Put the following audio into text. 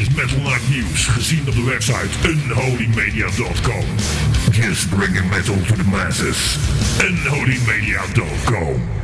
is Metal Night News, gezien op de website unholymedia.com. Just bringing metal to the masses. unholymedia.com